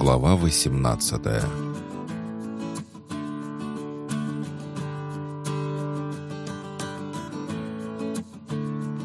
Глава 18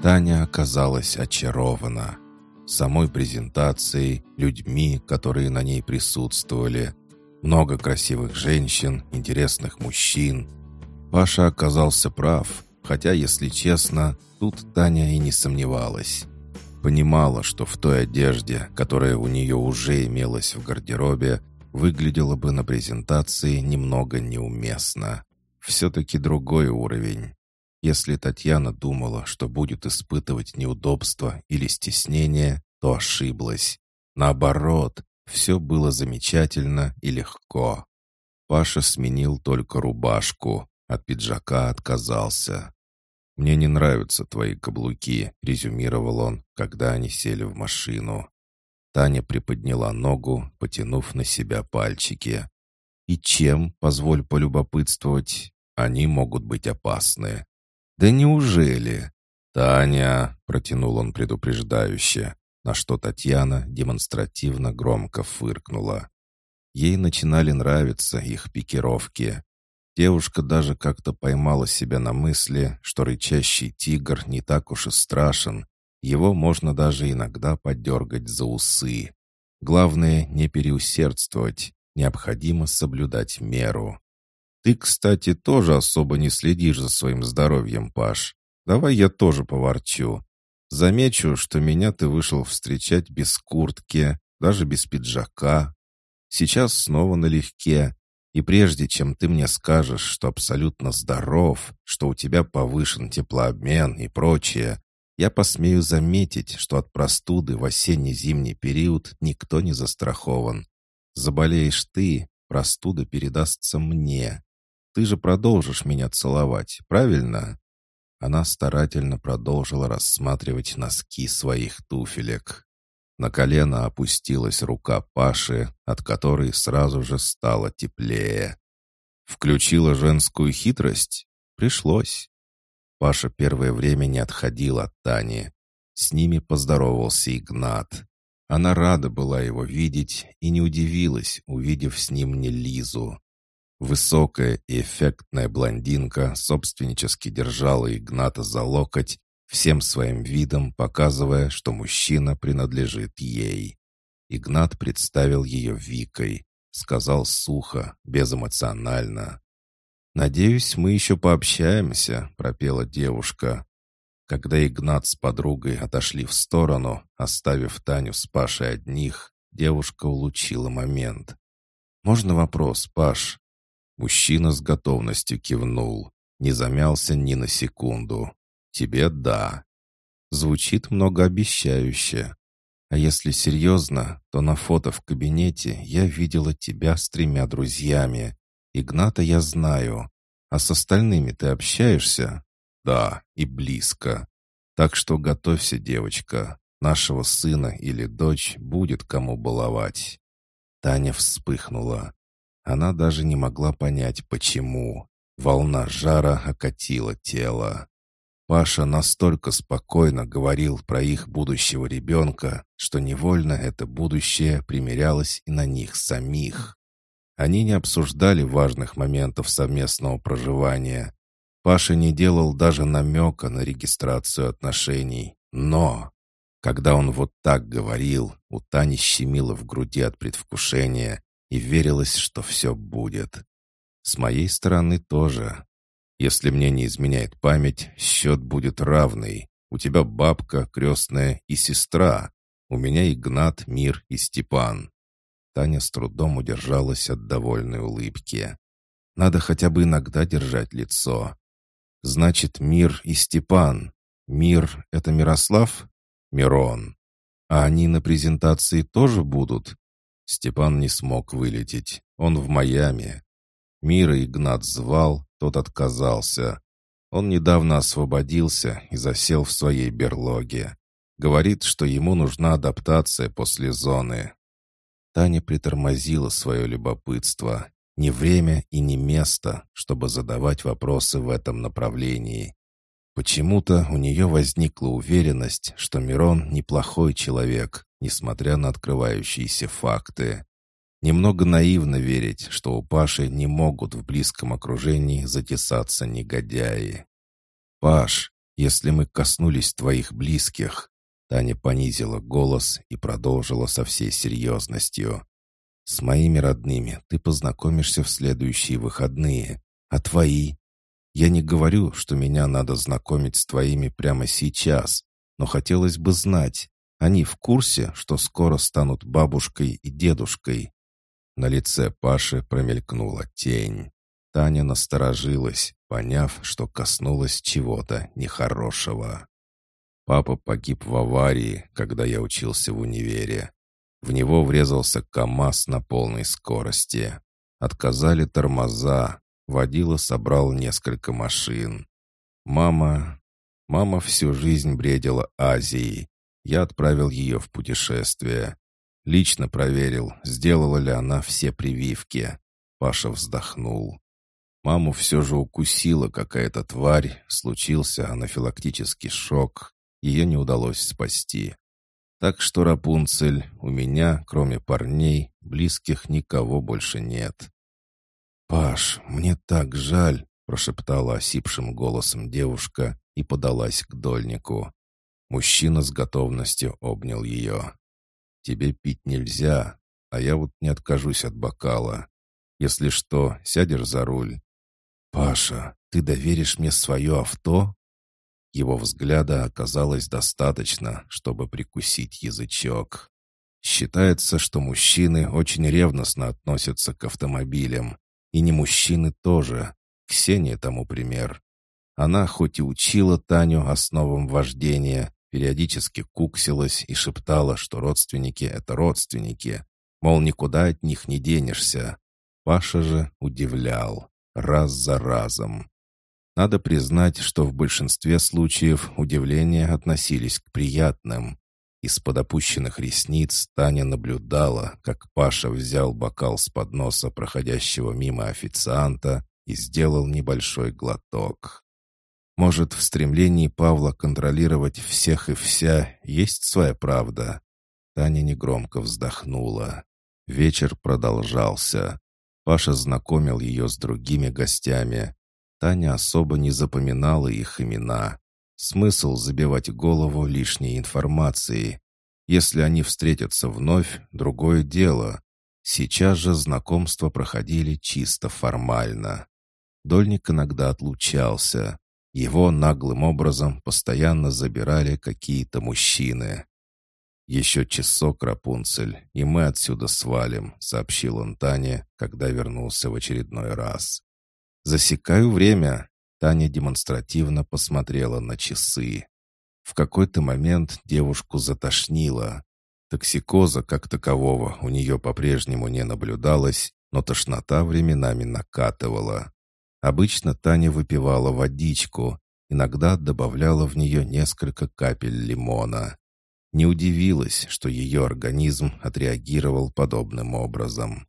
Таня оказалась очарована. Самой презентацией, людьми, которые на ней присутствовали. Много красивых женщин, интересных мужчин. Паша оказался прав, хотя, если честно, тут Таня и не сомневалась. Понимала, что в той одежде, которая у нее уже имелась в гардеробе, выглядела бы на презентации немного неуместно. Все-таки другой уровень. Если Татьяна думала, что будет испытывать неудобства или стеснение, то ошиблась. Наоборот, все было замечательно и легко. Паша сменил только рубашку, от пиджака отказался. «Мне не нравятся твои каблуки», — резюмировал он, когда они сели в машину. Таня приподняла ногу, потянув на себя пальчики. «И чем, позволь полюбопытствовать, они могут быть опасны?» «Да неужели?» «Таня», — протянул он предупреждающе, на что Татьяна демонстративно громко фыркнула. Ей начинали нравиться их пикировки. Девушка даже как-то поймала себя на мысли, что рычащий тигр не так уж и страшен. Его можно даже иногда подергать за усы. Главное, не переусердствовать. Необходимо соблюдать меру. Ты, кстати, тоже особо не следишь за своим здоровьем, Паш. Давай я тоже поворчу. Замечу, что меня ты вышел встречать без куртки, даже без пиджака. Сейчас снова налегке, и прежде чем ты мне скажешь, что абсолютно здоров, что у тебя повышен теплообмен и прочее, я посмею заметить, что от простуды в осенне-зимний период никто не застрахован. Заболеешь ты, простуда передастся мне. Ты же продолжишь меня целовать, правильно?» Она старательно продолжила рассматривать носки своих туфелек. На колено опустилась рука Паши, от которой сразу же стало теплее. Включила женскую хитрость? Пришлось. Паша первое время не отходил от Тани. С ними поздоровался Игнат. Она рада была его видеть и не удивилась, увидев с ним не Лизу. Высокая и эффектная блондинка собственнически держала Игната за локоть всем своим видом показывая, что мужчина принадлежит ей. Игнат представил ее Викой, сказал сухо, безэмоционально. «Надеюсь, мы еще пообщаемся», — пропела девушка. Когда Игнат с подругой отошли в сторону, оставив Таню с Пашей одних, девушка улучила момент. «Можно вопрос, Паш?» Мужчина с готовностью кивнул, не замялся ни на секунду. Тебе да. Звучит многообещающе. А если серьезно, то на фото в кабинете я видела тебя с тремя друзьями. Игната я знаю. А с остальными ты общаешься? Да, и близко. Так что готовься, девочка. Нашего сына или дочь будет кому баловать. Таня вспыхнула. Она даже не могла понять, почему. Волна жара окатила тело. Паша настолько спокойно говорил про их будущего ребенка, что невольно это будущее примерялось и на них самих. Они не обсуждали важных моментов совместного проживания. Паша не делал даже намека на регистрацию отношений. Но, когда он вот так говорил, у Тани щемило в груди от предвкушения и верилось, что все будет. С моей стороны тоже. Если мне не изменяет память, счет будет равный. У тебя бабка, крестная и сестра. У меня Игнат, Мир и Степан». Таня с трудом удержалась от довольной улыбки. «Надо хотя бы иногда держать лицо. Значит, Мир и Степан. Мир — это Мирослав? Мирон. А они на презентации тоже будут?» Степан не смог вылететь. Он в Майами. Мира Игнат звал, тот отказался. Он недавно освободился и засел в своей берлоге. Говорит, что ему нужна адаптация после зоны. Таня притормозила свое любопытство. Не время и не место, чтобы задавать вопросы в этом направлении. Почему-то у нее возникла уверенность, что Мирон неплохой человек, несмотря на открывающиеся факты. Немного наивно верить, что у Паши не могут в близком окружении затесаться негодяи. «Паш, если мы коснулись твоих близких...» Таня понизила голос и продолжила со всей серьезностью. «С моими родными ты познакомишься в следующие выходные, а твои я не говорю, что меня надо знакомить с твоими прямо сейчас, но хотелось бы знать, они в курсе, что скоро станут бабушкой и дедушкой?» На лице Паши промелькнула тень. Таня насторожилась, поняв, что коснулась чего-то нехорошего. Папа погиб в аварии, когда я учился в универе. В него врезался КАМАЗ на полной скорости. Отказали тормоза, Водила собрал несколько машин. Мама... Мама всю жизнь бредила Азией. Я отправил ее в путешествие. Лично проверил, сделала ли она все прививки. Паша вздохнул. Маму все же укусила какая-то тварь, случился анафилактический шок. Ее не удалось спасти. Так что, Рапунцель, у меня, кроме парней, близких никого больше нет. «Паш, мне так жаль!» — прошептала осипшим голосом девушка и подалась к дольнику. Мужчина с готовностью обнял ее. «Тебе пить нельзя, а я вот не откажусь от бокала. Если что, сядешь за руль». «Паша, ты доверишь мне свое авто?» Его взгляда оказалось достаточно, чтобы прикусить язычок. Считается, что мужчины очень ревностно относятся к автомобилям, и не мужчины тоже. Ксения тому пример. Она хоть и учила Таню основам вождения, периодически куксилась и шептала, что родственники — это родственники, мол, никуда от них не денешься. Паша же удивлял, раз за разом. Надо признать, что в большинстве случаев удивления относились к приятным. Из-под опущенных ресниц Таня наблюдала, как Паша взял бокал с подноса проходящего мимо официанта и сделал небольшой глоток. Может, в стремлении Павла контролировать всех и вся есть своя правда? Таня негромко вздохнула. Вечер продолжался. Паша знакомил ее с другими гостями. Таня особо не запоминала их имена. Смысл забивать голову лишней информацией. Если они встретятся вновь, другое дело. Сейчас же знакомства проходили чисто формально. Дольник иногда отлучался. Его наглым образом постоянно забирали какие-то мужчины. «Еще часок, Рапунцель, и мы отсюда свалим», — сообщил он Тане, когда вернулся в очередной раз. «Засекаю время. Таня демонстративно посмотрела на часы. В какой-то момент девушку затошнило. Токсикоза как такового у нее по-прежнему не наблюдалось, но тошнота временами накатывала. Обычно Таня выпивала водичку, иногда добавляла в нее несколько капель лимона. Не удивилась, что ее организм отреагировал подобным образом.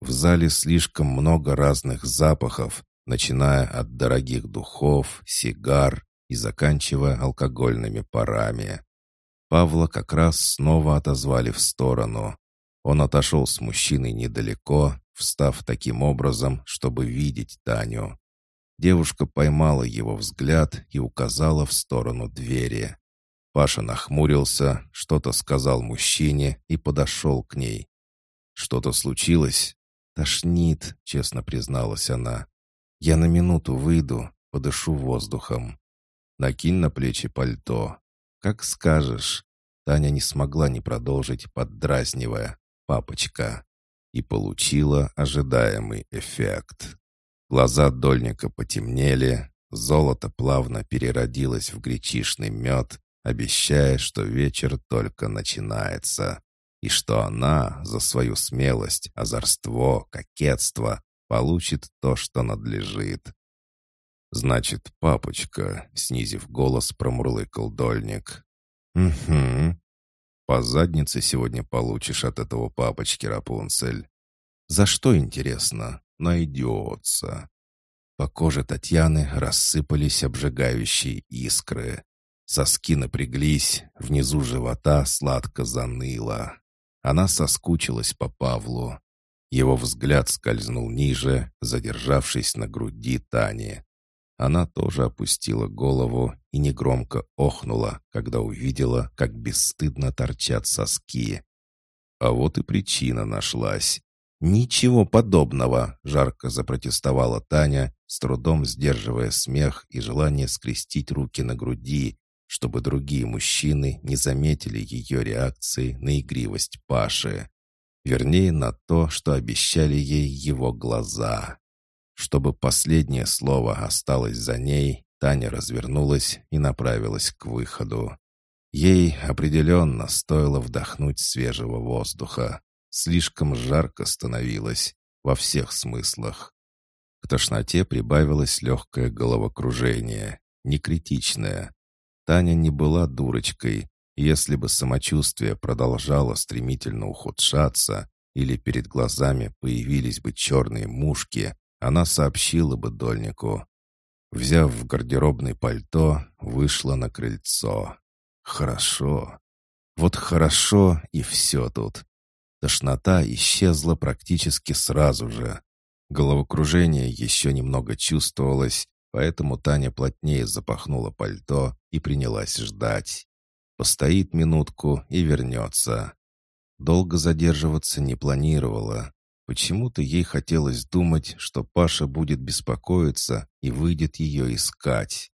В зале слишком много разных запахов, начиная от дорогих духов, сигар и заканчивая алкогольными парами. Павла как раз снова отозвали в сторону. Он отошел с мужчиной недалеко, встав таким образом, чтобы видеть Таню. Девушка поймала его взгляд и указала в сторону двери. Паша нахмурился, что-то сказал мужчине и подошел к ней. «Что-то случилось?» «Тошнит», — честно призналась она. Я на минуту выйду, подышу воздухом. Накинь на плечи пальто. Как скажешь. Таня не смогла не продолжить, поддразнивая. «Папочка». И получила ожидаемый эффект. Глаза дольника потемнели, золото плавно переродилось в гречишный мед, обещая, что вечер только начинается, и что она за свою смелость, озорство, кокетство получит то, что надлежит. «Значит, папочка», — снизив голос, промурлыкал дольник. «Угу. По заднице сегодня получишь от этого папочки, Рапунцель. За что, интересно, найдется?» По коже Татьяны рассыпались обжигающие искры. Соски напряглись, внизу живота сладко заныло. Она соскучилась по Павлу. Его взгляд скользнул ниже, задержавшись на груди Тани. Она тоже опустила голову и негромко охнула, когда увидела, как бесстыдно торчат соски. А вот и причина нашлась. «Ничего подобного!» — жарко запротестовала Таня, с трудом сдерживая смех и желание скрестить руки на груди, чтобы другие мужчины не заметили ее реакции на игривость Паши. Вернее, на то, что обещали ей его глаза. Чтобы последнее слово осталось за ней, Таня развернулась и направилась к выходу. Ей определенно стоило вдохнуть свежего воздуха. Слишком жарко становилось во всех смыслах. К тошноте прибавилось легкое головокружение, не критичное. Таня не была дурочкой. Если бы самочувствие продолжало стремительно ухудшаться или перед глазами появились бы черные мушки, она сообщила бы дольнику. Взяв в гардеробное пальто, вышла на крыльцо. Хорошо. Вот хорошо и все тут. Тошнота исчезла практически сразу же. Головокружение еще немного чувствовалось, поэтому Таня плотнее запахнула пальто и принялась ждать. Постоит минутку и вернется. Долго задерживаться не планировала. Почему-то ей хотелось думать, что Паша будет беспокоиться и выйдет ее искать.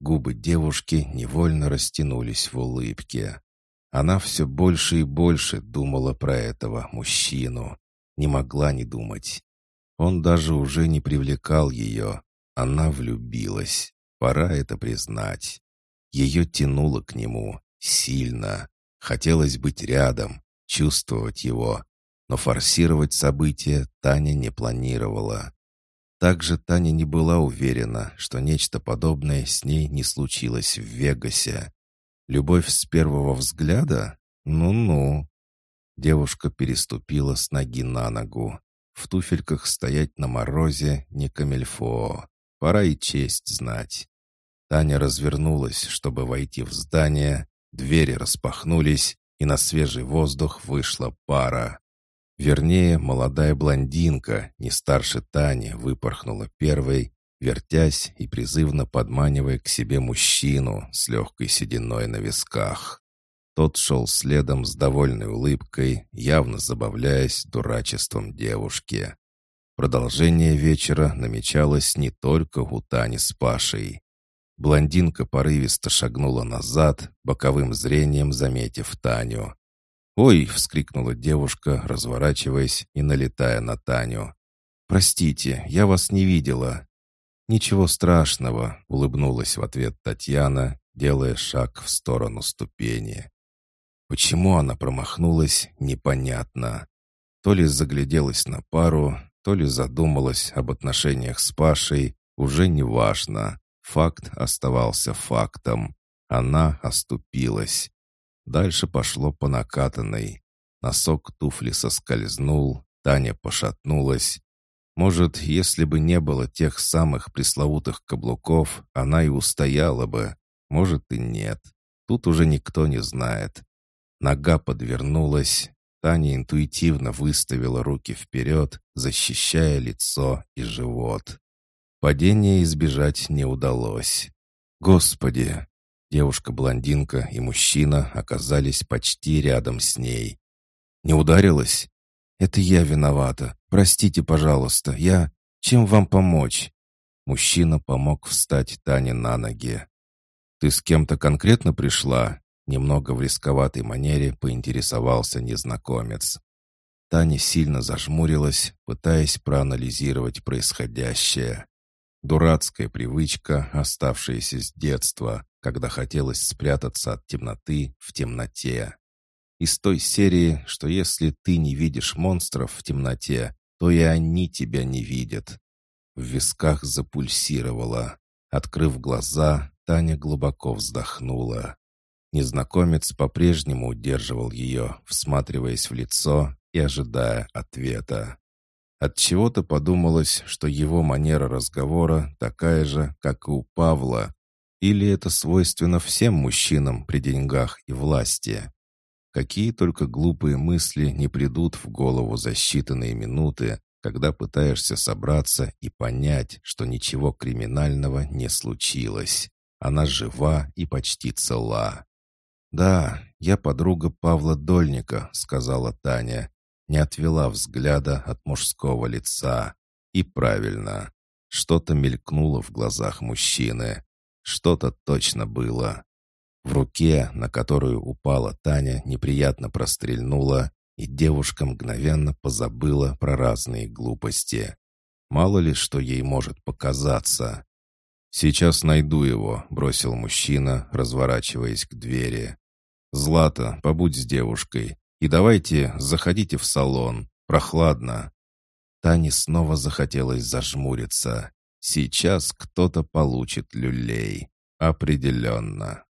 Губы девушки невольно растянулись в улыбке. Она все больше и больше думала про этого мужчину. Не могла не думать. Он даже уже не привлекал ее. Она влюбилась. Пора это признать. Ее тянуло к нему. Сильно. Хотелось быть рядом, чувствовать его, но форсировать события Таня не планировала. Также Таня не была уверена, что нечто подобное с ней не случилось в Вегасе. Любовь с первого взгляда? Ну-ну. Девушка переступила с ноги на ногу. В туфельках стоять на морозе не камельфо. Пора и честь знать. Таня развернулась, чтобы войти в здание. Двери распахнулись, и на свежий воздух вышла пара. Вернее, молодая блондинка, не старше Тани, выпорхнула первой, вертясь и призывно подманивая к себе мужчину с легкой сединой на висках. Тот шел следом с довольной улыбкой, явно забавляясь дурачеством девушки. Продолжение вечера намечалось не только у Тани с Пашей. Блондинка порывисто шагнула назад, боковым зрением заметив Таню. «Ой!» — вскрикнула девушка, разворачиваясь и налетая на Таню. «Простите, я вас не видела». «Ничего страшного», — улыбнулась в ответ Татьяна, делая шаг в сторону ступени. Почему она промахнулась, непонятно. То ли загляделась на пару, то ли задумалась об отношениях с Пашей, уже не важно. Факт оставался фактом. Она оступилась. Дальше пошло по накатанной. Носок туфли соскользнул, Таня пошатнулась. Может, если бы не было тех самых пресловутых каблуков, она и устояла бы. Может и нет. Тут уже никто не знает. Нога подвернулась. Таня интуитивно выставила руки вперед, защищая лицо и живот. Падения избежать не удалось. Господи, Девушка-блондинка и мужчина оказались почти рядом с ней. «Не ударилась?» «Это я виновата. Простите, пожалуйста. Я... Чем вам помочь?» Мужчина помог встать Тане на ноги. «Ты с кем-то конкретно пришла?» Немного в рисковатой манере поинтересовался незнакомец. Таня сильно зажмурилась, пытаясь проанализировать происходящее. Дурацкая привычка, оставшаяся с детства, когда хотелось спрятаться от темноты в темноте. Из той серии, что если ты не видишь монстров в темноте, то и они тебя не видят. В висках запульсировало. Открыв глаза, Таня глубоко вздохнула. Незнакомец по-прежнему удерживал ее, всматриваясь в лицо и ожидая ответа. От чего то подумалось, что его манера разговора такая же, как и у Павла, или это свойственно всем мужчинам при деньгах и власти? Какие только глупые мысли не придут в голову за считанные минуты, когда пытаешься собраться и понять, что ничего криминального не случилось. Она жива и почти цела. «Да, я подруга Павла Дольника», — сказала Таня. Не отвела взгляда от мужского лица. И правильно. Что-то мелькнуло в глазах мужчины. Что-то точно было. В руке, на которую упала Таня, неприятно прострельнула, и девушка мгновенно позабыла про разные глупости. Мало ли, что ей может показаться. «Сейчас найду его», — бросил мужчина, разворачиваясь к двери. «Злата, побудь с девушкой. И давайте заходите в салон. Прохладно». Тане снова захотелось зажмуриться. Сейчас кто-то получит люлей. Определенно.